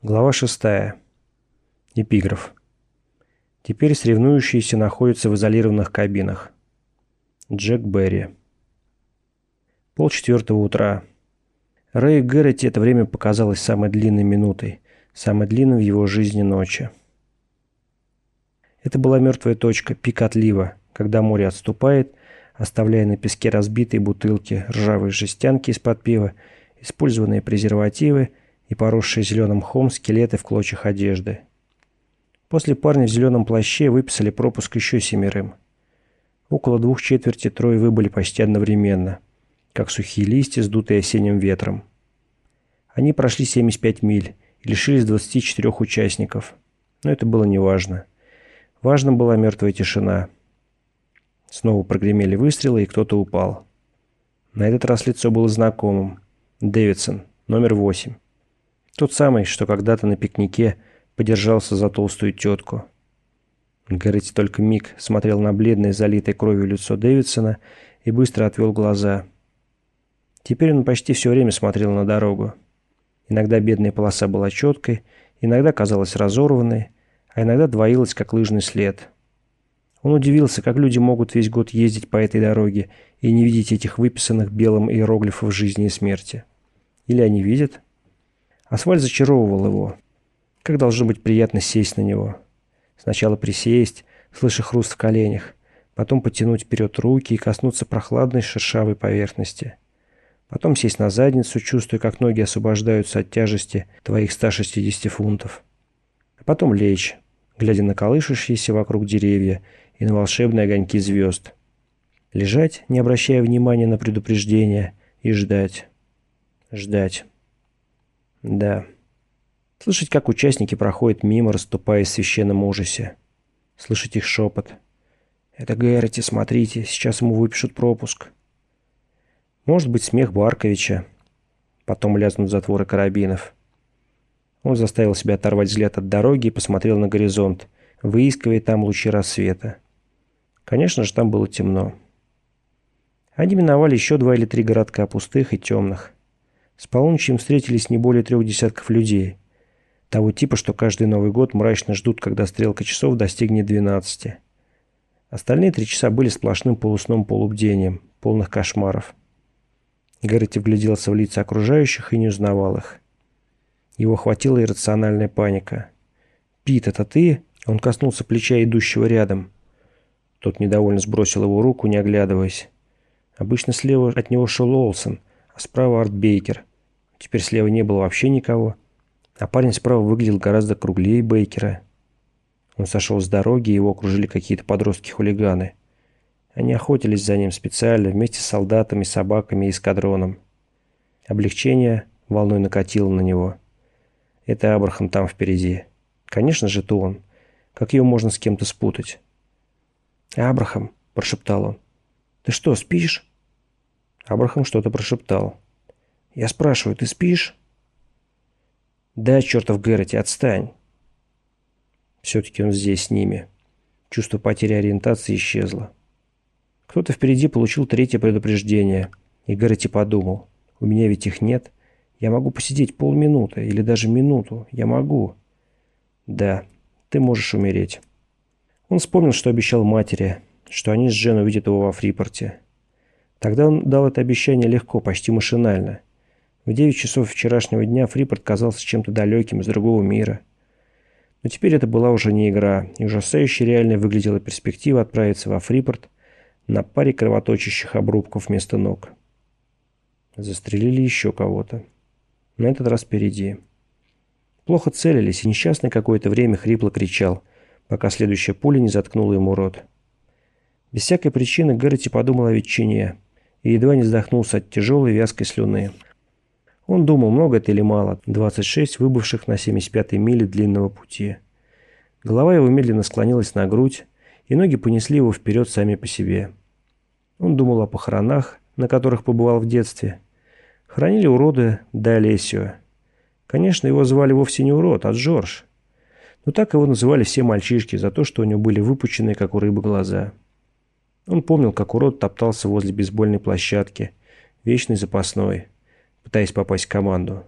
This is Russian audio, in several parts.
Глава 6. Эпиграф. Теперь соревнующиеся находятся в изолированных кабинах. Джек Берри. Полчетвертого утра. Рэй Гэрроти это время показалось самой длинной минутой, самой длинной в его жизни ночи. Это была мертвая точка, пик отлива, когда море отступает, оставляя на песке разбитые бутылки, ржавые жестянки из-под пива, использованные презервативы – и поросшие зеленым мхом скелеты в клочьях одежды. После парня в зеленом плаще выписали пропуск еще семерым. Около двух четверти трое выбыли почти одновременно, как сухие листья, сдутые осенним ветром. Они прошли 75 миль и лишились 24 участников. Но это было неважно. Важна была мертвая тишина. Снова прогремели выстрелы, и кто-то упал. На этот раз лицо было знакомым. Дэвидсон, номер восемь. Тот самый, что когда-то на пикнике подержался за толстую тетку. Гаррити только миг смотрел на бледное, залитое кровью лицо Дэвидсона и быстро отвел глаза. Теперь он почти все время смотрел на дорогу. Иногда бедная полоса была четкой, иногда казалась разорванной, а иногда двоилась, как лыжный след. Он удивился, как люди могут весь год ездить по этой дороге и не видеть этих выписанных белым иероглифов жизни и смерти. Или они видят? Асфальт зачаровывал его. Как должно быть приятно сесть на него. Сначала присесть, слыша хруст в коленях, потом потянуть вперед руки и коснуться прохладной шершавой поверхности. Потом сесть на задницу, чувствуя, как ноги освобождаются от тяжести твоих 160 фунтов. А потом лечь, глядя на колышущиеся вокруг деревья и на волшебные огоньки звезд. Лежать, не обращая внимания на предупреждения, и ждать. Ждать. Да. Слышать, как участники проходят мимо, расступая в священном ужасе. Слышать их шепот. «Это Гэрроти, смотрите, сейчас ему выпишут пропуск». Может быть, смех Барковича. Потом лязнут затворы карабинов. Он заставил себя оторвать взгляд от дороги и посмотрел на горизонт, выискивая там лучи рассвета. Конечно же, там было темно. Они миновали еще два или три городка пустых и темных. С полуночи им встретились не более трех десятков людей. Того типа, что каждый Новый год мрачно ждут, когда стрелка часов достигнет 12. Остальные три часа были сплошным полусном полубдением, полных кошмаров. Гаррити вгляделся в лица окружающих и не узнавал их. Его охватила иррациональная паника. «Пит, это ты?» Он коснулся плеча идущего рядом. Тот недовольно сбросил его руку, не оглядываясь. Обычно слева от него шел Олсон, а справа Арт Бейкер. Теперь слева не было вообще никого. А парень справа выглядел гораздо круглее Бейкера. Он сошел с дороги, его окружили какие-то подростки-хулиганы. Они охотились за ним специально, вместе с солдатами, собаками и эскадроном. Облегчение волной накатило на него. Это Абрахам там впереди. Конечно же, это он. Как его можно с кем-то спутать? «Абрахам», – прошептал он. «Ты что, спишь?» Абрахам что-то прошептал. Я спрашиваю, ты спишь? Да, чертов Гэрроти, отстань. Все-таки он здесь с ними. Чувство потери ориентации исчезло. Кто-то впереди получил третье предупреждение, и Гэрроти подумал, у меня ведь их нет. Я могу посидеть полминуты или даже минуту. Я могу. Да, ты можешь умереть. Он вспомнил, что обещал матери, что они с Джен увидят его во Фрипорте. Тогда он дал это обещание легко, почти машинально. В девять часов вчерашнего дня Фрипорт казался чем-то далеким из другого мира. Но теперь это была уже не игра, и ужасающе реальной выглядела перспектива отправиться во Фрипорт на паре кровоточащих обрубков вместо ног. Застрелили еще кого-то. На этот раз впереди. Плохо целились, и несчастный какое-то время хрипло кричал, пока следующая пуля не заткнула ему рот. Без всякой причины Гэрроти подумал о ветчине и едва не вздохнулся от тяжелой вязкой слюны. Он думал, много это или мало, 26 выбывших на 75-й миле длинного пути. Голова его медленно склонилась на грудь, и ноги понесли его вперед сами по себе. Он думал о похоронах, на которых побывал в детстве. Хранили уроды до Олесио. Конечно, его звали вовсе не урод, а Джордж. Но так его называли все мальчишки за то, что у него были выпученные, как у рыбы, глаза. Он помнил, как урод топтался возле бейсбольной площадки, вечный запасной пытаясь попасть в команду.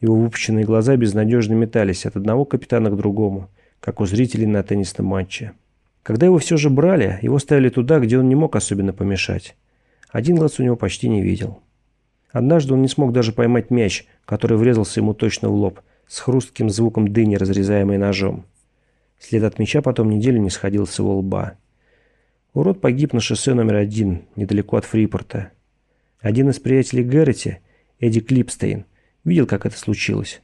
Его выпущенные глаза безнадежно метались от одного капитана к другому, как у зрителей на теннисном матче. Когда его все же брали, его ставили туда, где он не мог особенно помешать. Один глаз у него почти не видел. Однажды он не смог даже поймать мяч, который врезался ему точно в лоб, с хрустким звуком дыни, разрезаемой ножом. След от мяча потом неделю не сходил с его лба. Урод погиб на шоссе номер один, недалеко от Фрипорта. Один из приятелей Гэрроти, Эдди Клипстейн, видел, как это случилось.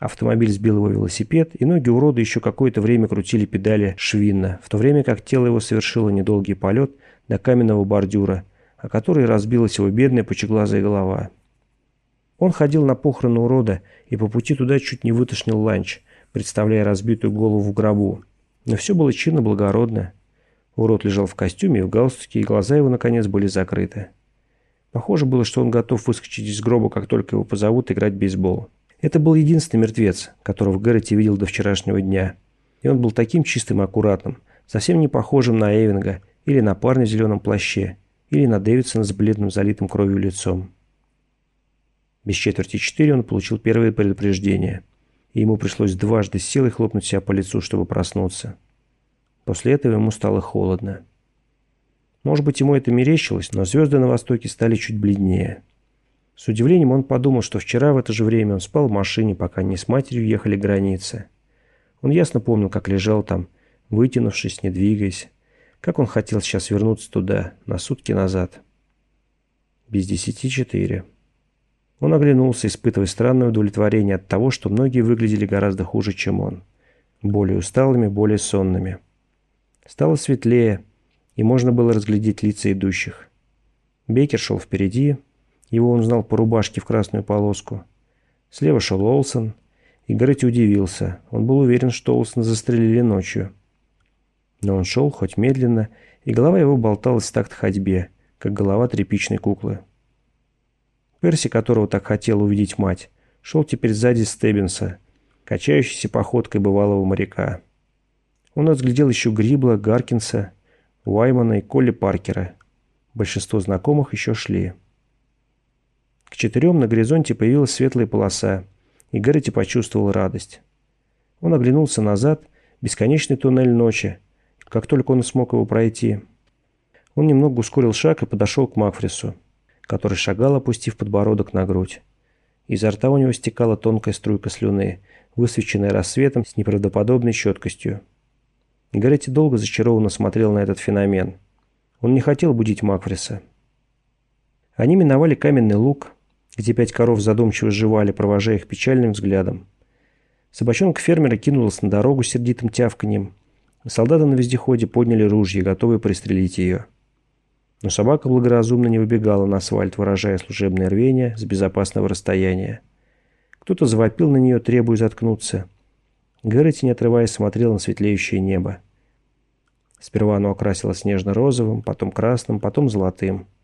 Автомобиль сбил его велосипед, и ноги урода еще какое-то время крутили педали швинно, в то время как тело его совершило недолгий полет до каменного бордюра, о который разбилась его бедная пучеглазая голова. Он ходил на похороны урода и по пути туда чуть не вытошнил ланч, представляя разбитую голову в гробу. Но все было чинно благородно. Урод лежал в костюме и в галстуке, и глаза его, наконец, были закрыты. Похоже было, что он готов выскочить из гроба, как только его позовут играть в бейсбол. Это был единственный мертвец, которого Гэрроти видел до вчерашнего дня. И он был таким чистым и аккуратным, совсем не похожим на Эвинга или на парня в зеленом плаще, или на Дэвидсона с бледным залитым кровью лицом. Без четверти четыре он получил первое предупреждение, и ему пришлось дважды силой хлопнуть себя по лицу, чтобы проснуться. После этого ему стало холодно. Может быть, ему это мерещилось, но звезды на востоке стали чуть бледнее. С удивлением он подумал, что вчера в это же время он спал в машине, пока они с матерью ехали к границе. Он ясно помнил, как лежал там, вытянувшись, не двигаясь. Как он хотел сейчас вернуться туда, на сутки назад. Без десяти четыре. Он оглянулся, испытывая странное удовлетворение от того, что многие выглядели гораздо хуже, чем он. Более усталыми, более сонными. Стало светлее, и можно было разглядеть лица идущих. Бейкер шел впереди, его он знал по рубашке в красную полоску. Слева шел Олсон, и Гретти удивился. Он был уверен, что Олсона застрелили ночью. Но он шел, хоть медленно, и голова его болталась в такт ходьбе, как голова тряпичной куклы. Перси, которого так хотел увидеть мать, шел теперь сзади Стеббинса, качающейся походкой бывалого моряка. Он разглядел еще Грибла, Гаркинса, Уаймана и Колли Паркера. Большинство знакомых еще шли. К четырем на горизонте появилась светлая полоса, и Гэрроти почувствовал радость. Он оглянулся назад, бесконечный туннель ночи, как только он смог его пройти. Он немного ускорил шаг и подошел к Макфрису, который шагал, опустив подбородок на грудь. Изо рта у него стекала тонкая струйка слюны, высвеченная рассветом с неправдоподобной четкостью. Гарретти долго зачарованно смотрел на этот феномен. Он не хотел будить Макфриса. Они миновали каменный луг, где пять коров задумчиво жевали, провожая их печальным взглядом. Собачонка фермера кинулась на дорогу сердитым тявканьем. Солдаты на вездеходе подняли ружья, готовые пристрелить ее. Но собака благоразумно не выбегала на асфальт, выражая служебное рвение с безопасного расстояния. Кто-то завопил на нее, требуя заткнуться. Гэрроти, не отрываясь, смотрел на светлеющее небо. Сперва оно окрасилось нежно-розовым, потом красным, потом золотым –